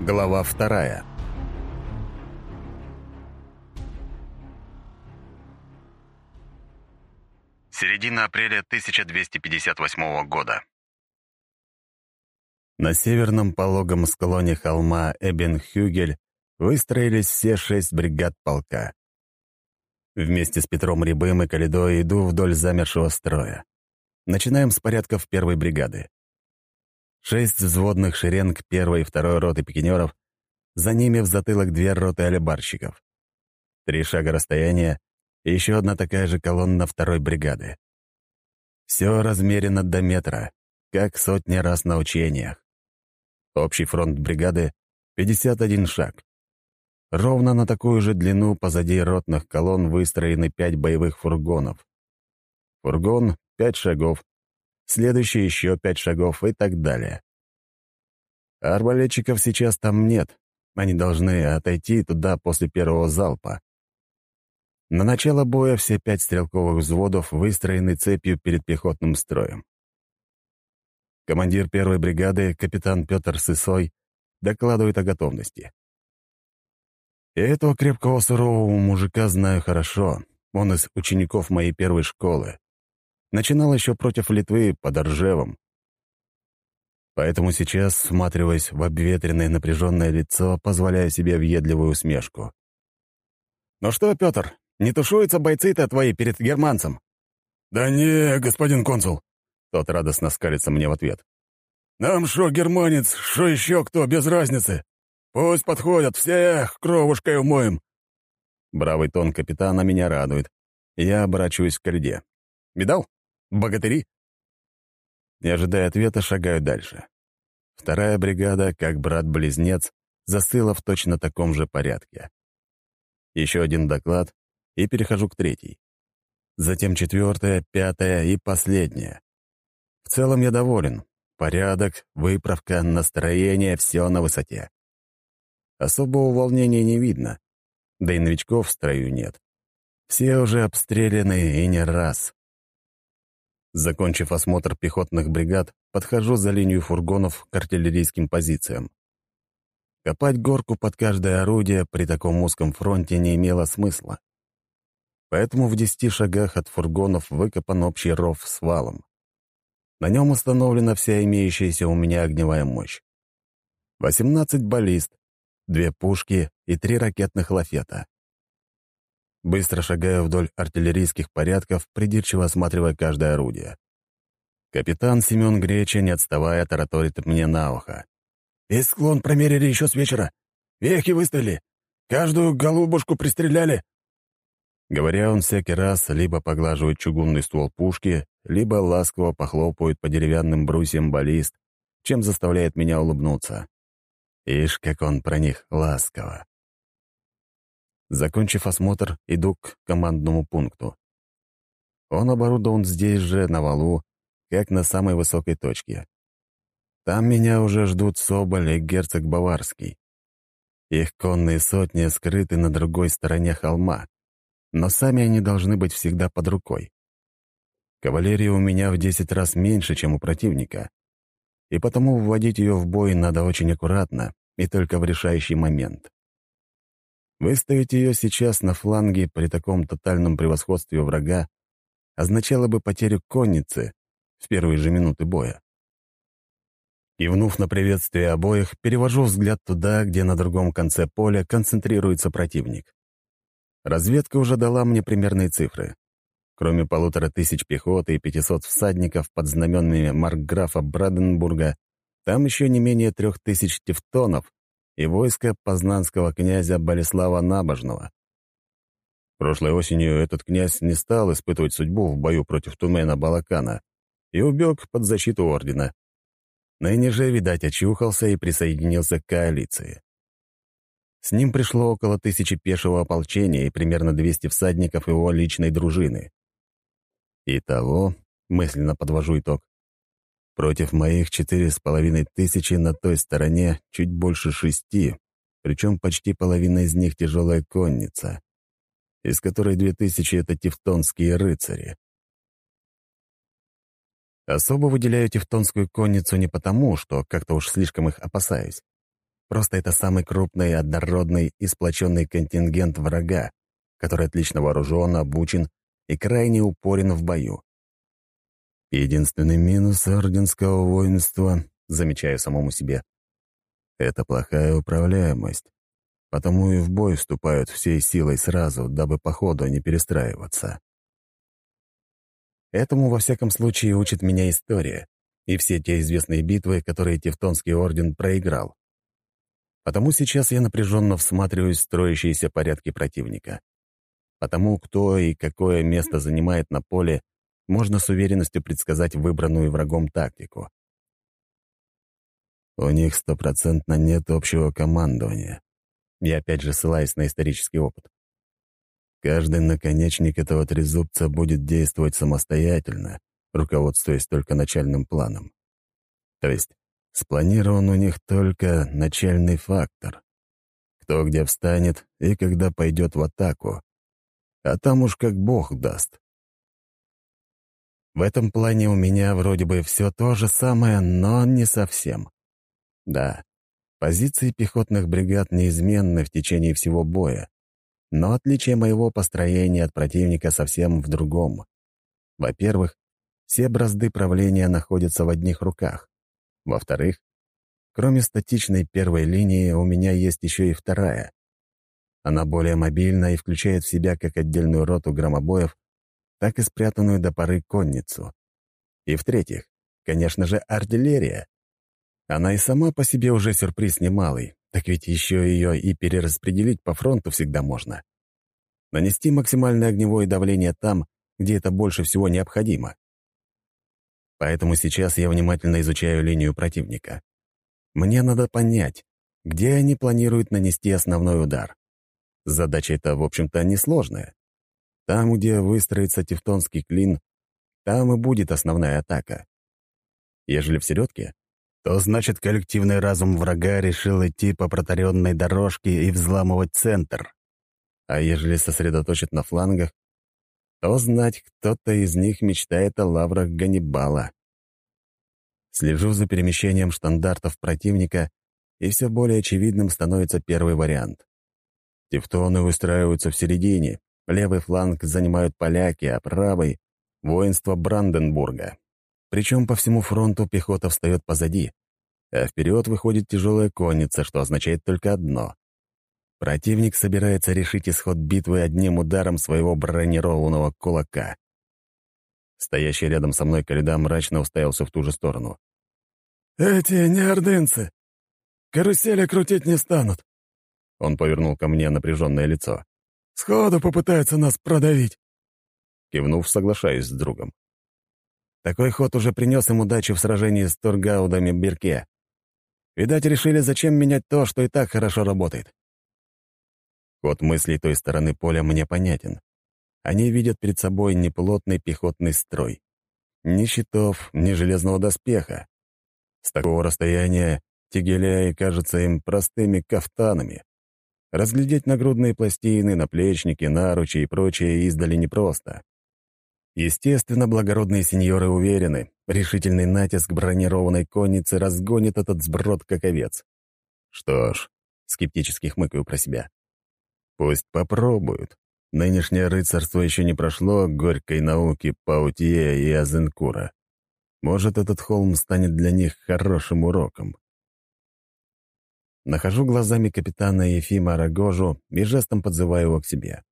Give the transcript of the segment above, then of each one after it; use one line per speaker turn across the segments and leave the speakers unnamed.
Глава вторая. Середина апреля 1258 года. На северном пологом склоне холма Эбенхюгель выстроились все шесть бригад полка. Вместе с Петром Рябым и Калидой иду вдоль замершего строя. Начинаем с порядков первой бригады. Шесть взводных шеренг первой и второй роты пикинеров, за ними в затылок две роты алибарщиков. Три шага расстояния и еще одна такая же колонна второй бригады. Все размерено до метра, как сотни раз на учениях. Общий фронт бригады — 51 шаг. Ровно на такую же длину позади ротных колонн выстроены пять боевых фургонов. Фургон — пять шагов, следующий еще пять шагов и так далее. Арбалетчиков сейчас там нет. Они должны отойти туда после первого залпа. На начало боя все пять стрелковых взводов выстроены цепью перед пехотным строем. Командир первой бригады, капитан Петр Сысой, докладывает о готовности. И этого крепкого сурового мужика знаю хорошо. Он из учеников моей первой школы. Начинал еще против Литвы под Оржевом. Поэтому сейчас, всматриваясь в обветренное напряженное лицо, позволяю себе въедливую усмешку. «Ну что, Петр, не тушуются бойцы-то твои перед германцем?»
«Да не, господин консул», —
тот радостно скалится мне в ответ.
«Нам шо германец, шо еще кто, без разницы. Пусть подходят, всех кровушкой умоем».
Бравый тон капитана меня радует. Я оборачиваюсь к льде. «Видал? Богатыри?» Не ожидая ответа, шагаю дальше. Вторая бригада, как брат-близнец, застыла в точно таком же порядке. Еще один доклад, и перехожу к третьей. Затем четвертая, пятая и последняя. В целом я доволен. Порядок, выправка, настроение — все на высоте. Особого волнения не видно. Да и новичков в строю нет. Все уже обстреляны и не раз. Закончив осмотр пехотных бригад, подхожу за линию фургонов к артиллерийским позициям. Копать горку под каждое орудие при таком узком фронте не имело смысла. Поэтому в десяти шагах от фургонов выкопан общий ров с валом. На нем установлена вся имеющаяся у меня огневая мощь. 18 баллист, две пушки и три ракетных лафета. Быстро шагая вдоль артиллерийских порядков, придирчиво осматривая каждое орудие. Капитан Семен Греча, не отставая, тараторит мне на ухо.
«Весь склон промерили еще с вечера. Вехи выставили. Каждую голубушку пристреляли».
Говоря, он всякий раз либо поглаживает чугунный ствол пушки, либо ласково похлопывает по деревянным брусьям баллист, чем заставляет меня улыбнуться. Ишь, как он про них ласково. Закончив осмотр, иду к командному пункту. Он оборудован здесь же, на валу, как на самой высокой точке. Там меня уже ждут Соболь и герцог Баварский. Их конные сотни скрыты на другой стороне холма, но сами они должны быть всегда под рукой. Кавалерии у меня в десять раз меньше, чем у противника, и потому вводить ее в бой надо очень аккуратно и только в решающий момент. Выставить ее сейчас на фланге при таком тотальном превосходстве врага означало бы потерю конницы в первые же минуты боя. Кивнув на приветствие обоих, перевожу взгляд туда, где на другом конце поля концентрируется противник. Разведка уже дала мне примерные цифры. Кроме полутора тысяч пехоты и пятисот всадников под знаменами маркграфа Браденбурга, там еще не менее трех тысяч тевтонов и войско познанского князя Болеслава Набожного. Прошлой осенью этот князь не стал испытывать судьбу в бою против Тумена Балакана и убег под защиту ордена. Ныне же, видать, очухался и присоединился к коалиции. С ним пришло около тысячи пешего ополчения и примерно 200 всадников его личной дружины. Итого, мысленно подвожу итог, Против моих четыре с половиной тысячи на той стороне чуть больше шести, причем почти половина из них тяжелая конница, из которой две тысячи — это тевтонские рыцари. Особо выделяю тевтонскую конницу не потому, что как-то уж слишком их опасаюсь. Просто это самый крупный, однородный и сплоченный контингент врага, который отлично вооружен, обучен и крайне упорен в бою. Единственный минус орденского воинства, замечаю самому себе, это плохая управляемость, потому и в бой вступают всей силой сразу, дабы по ходу не перестраиваться. Этому, во всяком случае, учит меня история и все те известные битвы, которые Тевтонский орден проиграл. Потому сейчас я напряженно всматриваюсь в строящиеся порядки противника. Потому кто и какое место занимает на поле, можно с уверенностью предсказать выбранную врагом тактику. У них стопроцентно нет общего командования. Я опять же ссылаюсь на исторический опыт. Каждый наконечник этого трезубца будет действовать самостоятельно, руководствуясь только начальным планом. То есть спланирован у них только начальный фактор. Кто где встанет и когда пойдет в атаку. А там уж как бог даст. В этом плане у меня вроде бы все то же самое, но не совсем. Да, позиции пехотных бригад неизменны в течение всего боя, но отличие моего построения от противника совсем в другом. Во-первых, все бразды правления находятся в одних руках. Во-вторых, кроме статичной первой линии, у меня есть еще и вторая. Она более мобильна и включает в себя как отдельную роту громобоев, так и спрятанную до поры конницу. И в-третьих, конечно же, артиллерия. Она и сама по себе уже сюрприз немалый, так ведь еще ее и перераспределить по фронту всегда можно. Нанести максимальное огневое давление там, где это больше всего необходимо. Поэтому сейчас я внимательно изучаю линию противника. Мне надо понять, где они планируют нанести основной удар. Задача эта, в общем-то, несложная. Там, где выстроится тевтонский клин, там и будет основная атака. Ежели в середке, то значит коллективный разум врага решил идти по протаренной дорожке и взламывать центр. А ежели сосредоточит на флангах, то знать, кто-то из них мечтает о лаврах Ганнибала. Слежу за перемещением штандартов противника, и все более очевидным становится первый вариант. Тевтоны выстраиваются в середине, левый фланг занимают поляки, а правый — воинство Бранденбурга. Причем по всему фронту пехота встает позади, а вперед выходит тяжелая конница, что означает только одно. Противник собирается решить исход битвы одним ударом своего бронированного кулака. Стоящий рядом со мной Каледа мрачно уставился в ту же сторону.
«Эти не ордынцы. Карусели крутить не станут».
Он повернул ко мне напряженное лицо.
«Сходу попытаются нас продавить».
Кивнув, соглашаюсь с другом. Такой ход уже принес им удачу в сражении с Тургаудами Бирке. Видать, решили, зачем менять то, что и так хорошо работает. Ход мыслей той стороны поля мне понятен. Они видят перед собой неплотный пехотный строй. Ни щитов, ни железного доспеха. С такого расстояния тегеляи кажутся им простыми кафтанами. Разглядеть нагрудные пластины, наплечники, наручи и прочее издали непросто. Естественно, благородные сеньоры уверены, решительный натиск бронированной конницы разгонит этот сброд как овец. Что ж, скептически хмыкаю про себя. Пусть попробуют. Нынешнее рыцарство еще не прошло горькой науки Паутье и Азенкура. Может, этот холм станет для них хорошим уроком. Нахожу глазами капитана Ефима Рогожу и жестом подзываю его к себе.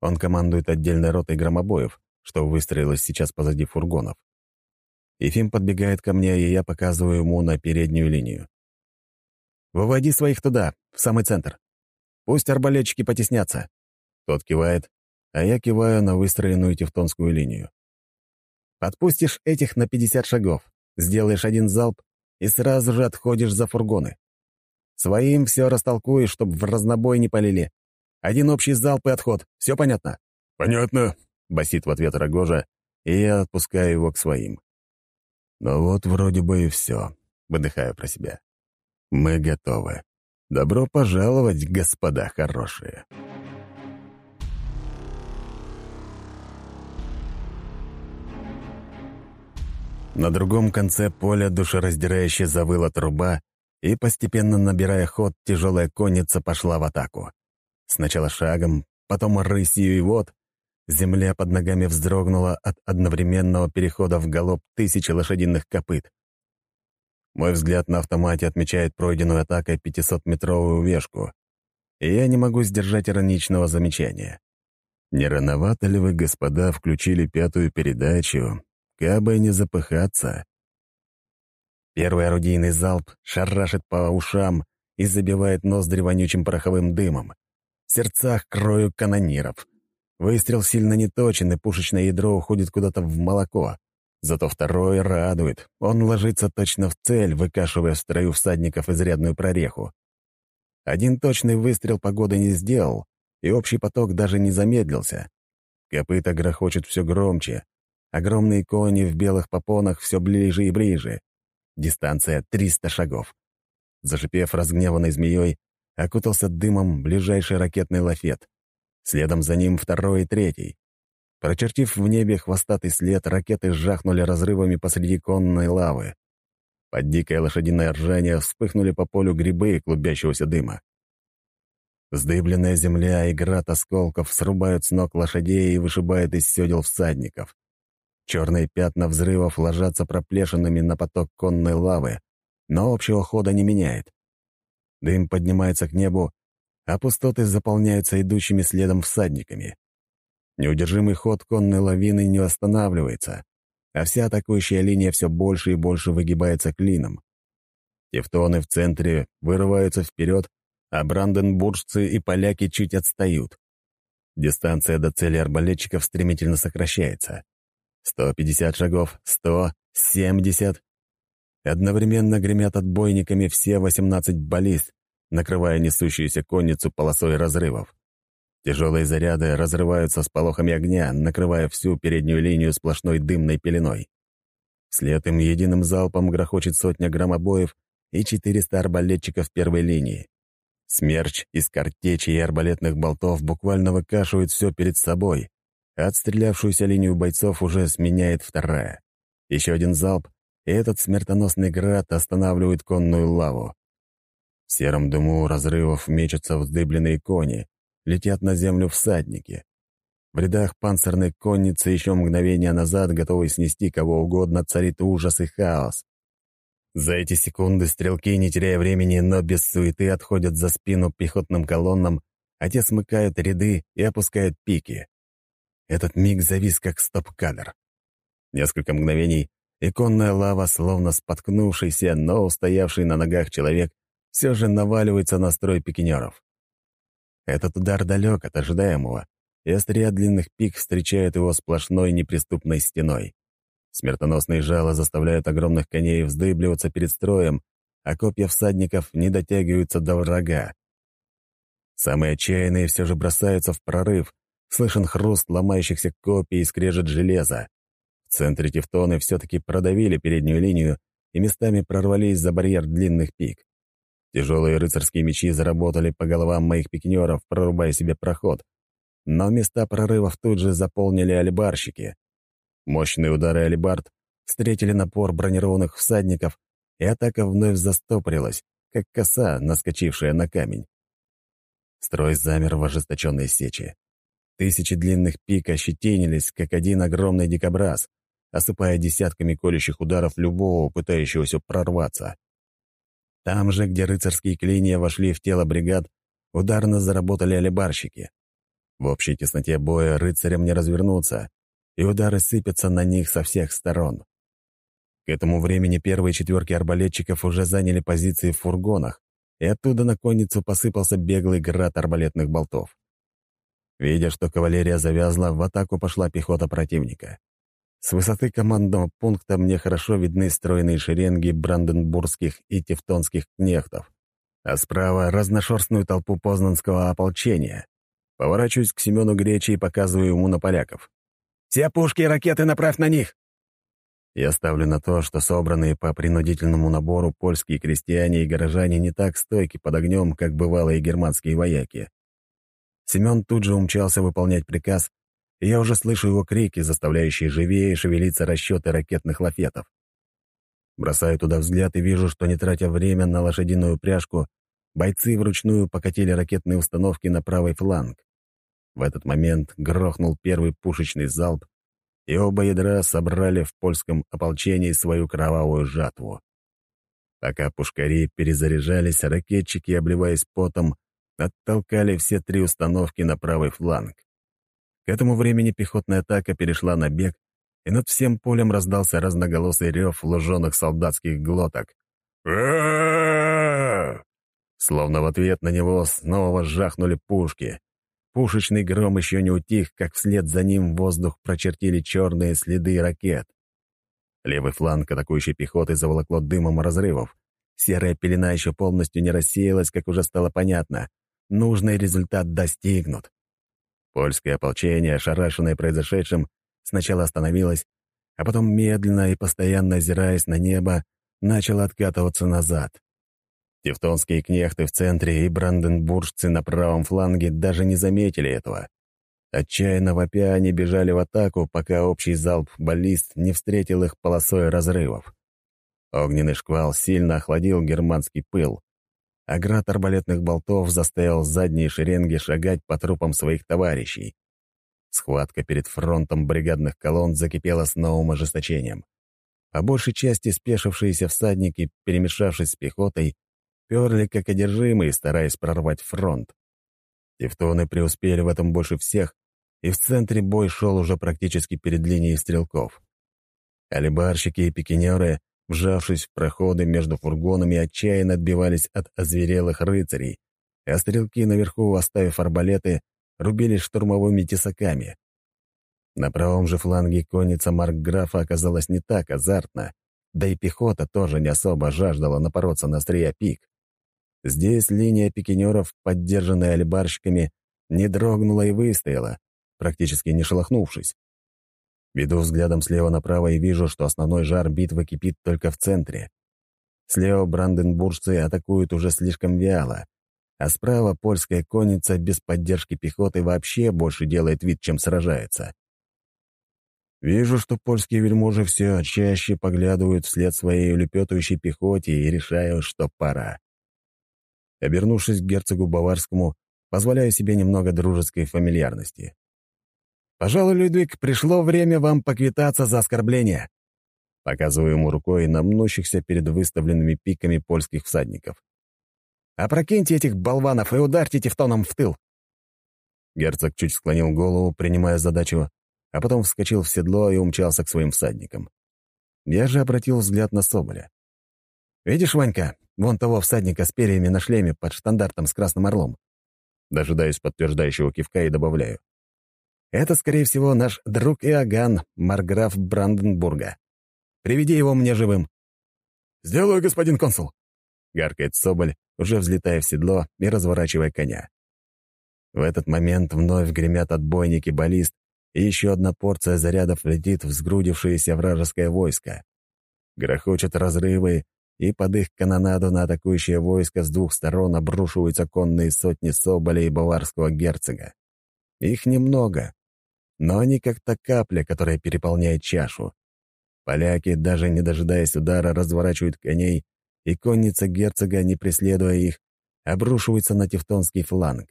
Он командует отдельной ротой громобоев, что выстроилось сейчас позади фургонов. Ефим подбегает ко мне, и я показываю ему на переднюю линию. «Выводи своих туда, в самый центр. Пусть арбалетчики потеснятся». Тот кивает, а я киваю на выстроенную тевтонскую линию. «Подпустишь этих на 50 шагов, сделаешь один залп и сразу же отходишь за фургоны. Своим все растолкуешь, чтобы в разнобой не полили. Один общий залп и отход. Все понятно?»
«Понятно»,
басит в ответ Рогожа, и я отпускаю его к своим. Ну вот вроде бы и все, выдыхаю про себя. Мы готовы. Добро пожаловать, господа хорошие. На другом конце поля душераздирающе завыла труба, и, постепенно набирая ход, тяжелая конница пошла в атаку. Сначала шагом, потом рысью, и вот земля под ногами вздрогнула от одновременного перехода в галоп тысячи лошадиных копыт. Мой взгляд на автомате отмечает пройденную атакой 500-метровую вешку, и я не могу сдержать ироничного замечания. Не рановато ли вы, господа, включили пятую передачу, кабы не запыхаться? Первый орудийный залп шарашит по ушам и забивает ноздри вонючим пороховым дымом. В сердцах крою канониров. Выстрел сильно неточен, и пушечное ядро уходит куда-то в молоко. Зато второй радует. Он ложится точно в цель, выкашивая в строю всадников изрядную прореху. Один точный выстрел погоды не сделал, и общий поток даже не замедлился. Копыта грохочет все громче. Огромные кони в белых попонах все ближе и ближе. Дистанция 300 шагов. Зашипев разгневанной змеей, окутался дымом ближайший ракетный лафет. Следом за ним второй и третий. Прочертив в небе хвостатый след, ракеты сжахнули разрывами посреди конной лавы. Под дикое лошадиное ржание вспыхнули по полю грибы клубящегося дыма. Вздыбленная земля и град осколков срубают с ног лошадей и вышибают из седел всадников. Черные пятна взрывов ложатся проплешинами на поток конной лавы, но общего хода не меняет. Дым поднимается к небу, а пустоты заполняются идущими следом всадниками. Неудержимый ход конной лавины не останавливается, а вся атакующая линия все больше и больше выгибается клином. Тевтоны в центре вырываются вперед, а бранденбуржцы и поляки чуть отстают. Дистанция до цели арбалетчиков стремительно сокращается. 150 шагов, 100, 70. Одновременно гремят отбойниками все 18 баллист, накрывая несущуюся конницу полосой разрывов. Тяжелые заряды разрываются с полохами огня, накрывая всю переднюю линию сплошной дымной пеленой. Вслед им единым залпом грохочет сотня громобоев и 400 арбалетчиков первой линии. Смерч из картечи и арбалетных болтов буквально выкашивает все перед собой, отстрелявшуюся линию бойцов уже сменяет вторая. Еще один залп, и этот смертоносный град останавливает конную лаву. В сером дыму разрывов мечутся вздыбленные кони, летят на землю всадники. В рядах панцирной конницы еще мгновение назад, готовый снести кого угодно, царит ужас и хаос. За эти секунды стрелки, не теряя времени, но без суеты, отходят за спину пехотным колоннам, а те смыкают ряды и опускают пики. Этот миг завис, как стоп-кадр. Несколько мгновений, и конная лава, словно споткнувшийся, но устоявший на ногах человек, все же наваливается на строй пикинеров. Этот удар далек от ожидаемого, и острия длинных пик встречают его сплошной неприступной стеной. Смертоносные жало заставляют огромных коней вздыбливаться перед строем, а копья всадников не дотягиваются до врага. Самые отчаянные все же бросаются в прорыв, слышен хруст ломающихся копий и скрежет железа. В центре тевтоны все-таки продавили переднюю линию и местами прорвались за барьер длинных пик. Тяжелые рыцарские мечи заработали по головам моих пикинеров, прорубая себе проход. Но места прорывов тут же заполнили алибарщики. Мощные удары алибард встретили напор бронированных всадников, и атака вновь застопорилась, как коса, наскочившая на камень. Строй замер в ожесточенной сече. Тысячи длинных пик ощетинились, как один огромный дикобраз, осыпая десятками колющих ударов любого, пытающегося прорваться. Там же, где рыцарские клинья вошли в тело бригад, ударно заработали алибарщики. В общей тесноте боя рыцарям не развернуться, и удары сыпятся на них со всех сторон. К этому времени первые четверки арбалетчиков уже заняли позиции в фургонах, и оттуда на конницу посыпался беглый град арбалетных болтов. Видя, что кавалерия завязла, в атаку пошла пехота противника. С высоты командного пункта мне хорошо видны стройные шеренги бранденбургских и тевтонских кнехтов, а справа — разношерстную толпу познанского ополчения. Поворачиваюсь к Семену Гречи и показываю ему на поляков. «Все пушки и ракеты направь на них!» Я ставлю на то, что собранные по принудительному набору польские крестьяне и горожане не так стойки под огнем, как бывалые германские вояки. Семен тут же умчался выполнять приказ, и я уже слышу его крики, заставляющие живее шевелиться расчеты ракетных лафетов. Бросаю туда взгляд и вижу, что, не тратя время на лошадиную пряжку, бойцы вручную покатили ракетные установки на правый фланг. В этот момент грохнул первый пушечный залп, и оба ядра собрали в польском ополчении свою кровавую жатву. Пока пушкари перезаряжались, ракетчики, обливаясь потом, оттолкали все три установки на правый фланг. К этому времени пехотная атака перешла на бег, и над всем полем раздался разноголосый рев луженых солдатских глоток. Словно в ответ на него снова жахнули пушки. Пушечный гром еще не утих, как вслед за ним в воздух прочертили черные следы ракет. Левый фланг атакующей пехоты заволокло дымом разрывов. Серая пелена еще полностью не рассеялась, как уже стало понятно. Нужный результат достигнут. Польское ополчение, ошарашенное произошедшим, сначала остановилось, а потом, медленно и постоянно озираясь на небо, начало откатываться назад. Тевтонские кнехты в центре и бранденбуржцы на правом фланге даже не заметили этого. Отчаянно вопя они бежали в атаку, пока общий залп баллист не встретил их полосой разрывов. Огненный шквал сильно охладил германский пыл, а град арбалетных болтов заставил задние шеренги шагать по трупам своих товарищей. Схватка перед фронтом бригадных колонн закипела с новым ожесточением. По большей части спешившиеся всадники, перемешавшись с пехотой, перли как одержимые, стараясь прорвать фронт. Тевтоны преуспели в этом больше всех, и в центре бой шел уже практически перед линией стрелков. Алибарщики и пикинеры, вжавшись в проходы между фургонами, отчаянно отбивались от озверелых рыцарей, а стрелки наверху, оставив арбалеты, рубились штурмовыми тесаками. На правом же фланге конница Маркграфа оказалась не так азартна, да и пехота тоже не особо жаждала напороться на острия пик. Здесь линия пикинеров, поддержанная альбарщиками, не дрогнула и выстояла, практически не шелохнувшись. Веду взглядом слева направо и вижу, что основной жар битвы кипит только в центре. Слева бранденбуржцы атакуют уже слишком вяло, а справа польская конница без поддержки пехоты вообще больше делает вид, чем сражается. Вижу, что польские вельможи все чаще поглядывают вслед своей улепетывающей пехоте и решаю, что пора. Обернувшись к герцогу Баварскому, позволяю себе немного дружеской фамильярности. «Пожалуй, Людвиг, пришло время вам поквитаться за оскорбление», показываю ему рукой на мнущихся перед выставленными пиками польских всадников. «Опрокиньте этих болванов и ударьте тевтоном в тыл!» Герцог чуть склонил голову, принимая задачу, а потом вскочил в седло и умчался к своим всадникам. Я же обратил взгляд на Соболя. «Видишь, Ванька, вон того всадника с перьями на шлеме под штандартом с красным орлом?» Дожидаюсь подтверждающего кивка и добавляю. Это, скорее всего, наш друг Иоганн, марграф Бранденбурга. Приведи его мне живым». «Сделаю, господин консул», — гаркает Соболь, уже взлетая в седло и разворачивая коня. В этот момент вновь гремят отбойники баллист, и еще одна порция зарядов летит в сгрудившееся вражеское войско. Грохочут разрывы, и под их канонаду на атакующее войско с двух сторон обрушиваются конные сотни Соболя и баварского герцога. Их немного, но они как та капля, которая переполняет чашу. Поляки, даже не дожидаясь удара, разворачивают коней, и конница герцога, не преследуя их, обрушивается на тевтонский фланг.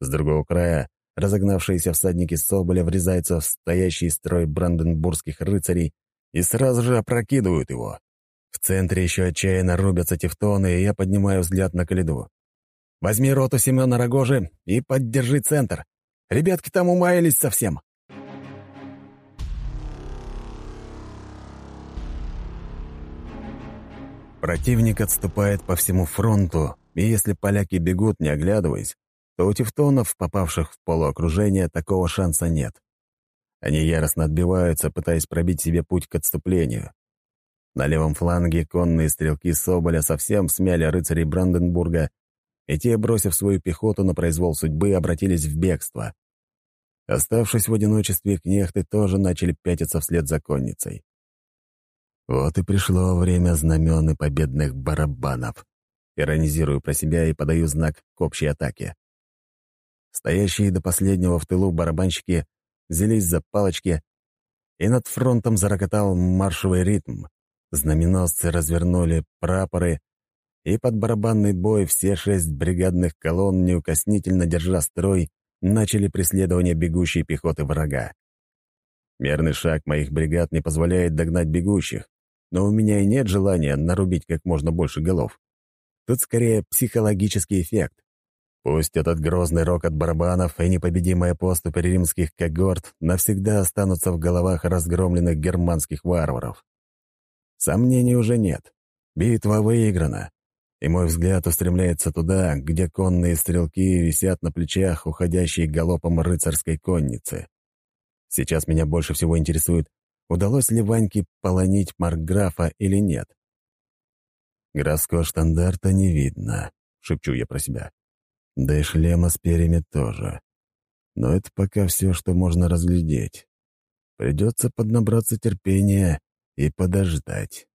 С другого края разогнавшиеся всадники Соболя врезаются в стоящий строй бранденбургских рыцарей и сразу же опрокидывают его. В центре еще отчаянно рубятся тевтоны, и я поднимаю взгляд на Калиду. «Возьми роту Семена Рогожи и поддержи центр. Ребятки там умаялись совсем. Противник отступает по всему фронту, и если поляки бегут, не оглядываясь, то у тевтонов, попавших в полуокружение, такого шанса нет. Они яростно отбиваются, пытаясь пробить себе путь к отступлению. На левом фланге конные стрелки Соболя совсем смяли рыцарей Бранденбурга, и те, бросив свою пехоту на произвол судьбы, обратились в бегство. Оставшись в одиночестве, кнехты тоже начали пятиться вслед за конницей. Вот и пришло время знамен и победных барабанов. Иронизирую про себя и подаю знак к общей атаке. Стоящие до последнего в тылу барабанщики взялись за палочки, и над фронтом зарокотал маршевый ритм. Знаменосцы развернули прапоры, и под барабанный бой все шесть бригадных колонн, неукоснительно держа строй, начали преследование бегущей пехоты врага. Мерный шаг моих бригад не позволяет догнать бегущих, но у меня и нет желания нарубить как можно больше голов. Тут скорее психологический эффект. Пусть этот грозный рок от барабанов и непобедимая поступь римских когорт навсегда останутся в головах разгромленных германских варваров. Сомнений уже нет. Битва выиграна, и мой взгляд устремляется туда, где конные стрелки висят на плечах уходящей галопом рыцарской конницы. Сейчас меня больше всего интересует, удалось ли Ваньке полонить Маркграфа или нет. «Городского штандарта не видно», — шепчу я про себя. «Да и шлема с перьями тоже. Но это пока все, что можно разглядеть. Придется поднабраться терпения и подождать».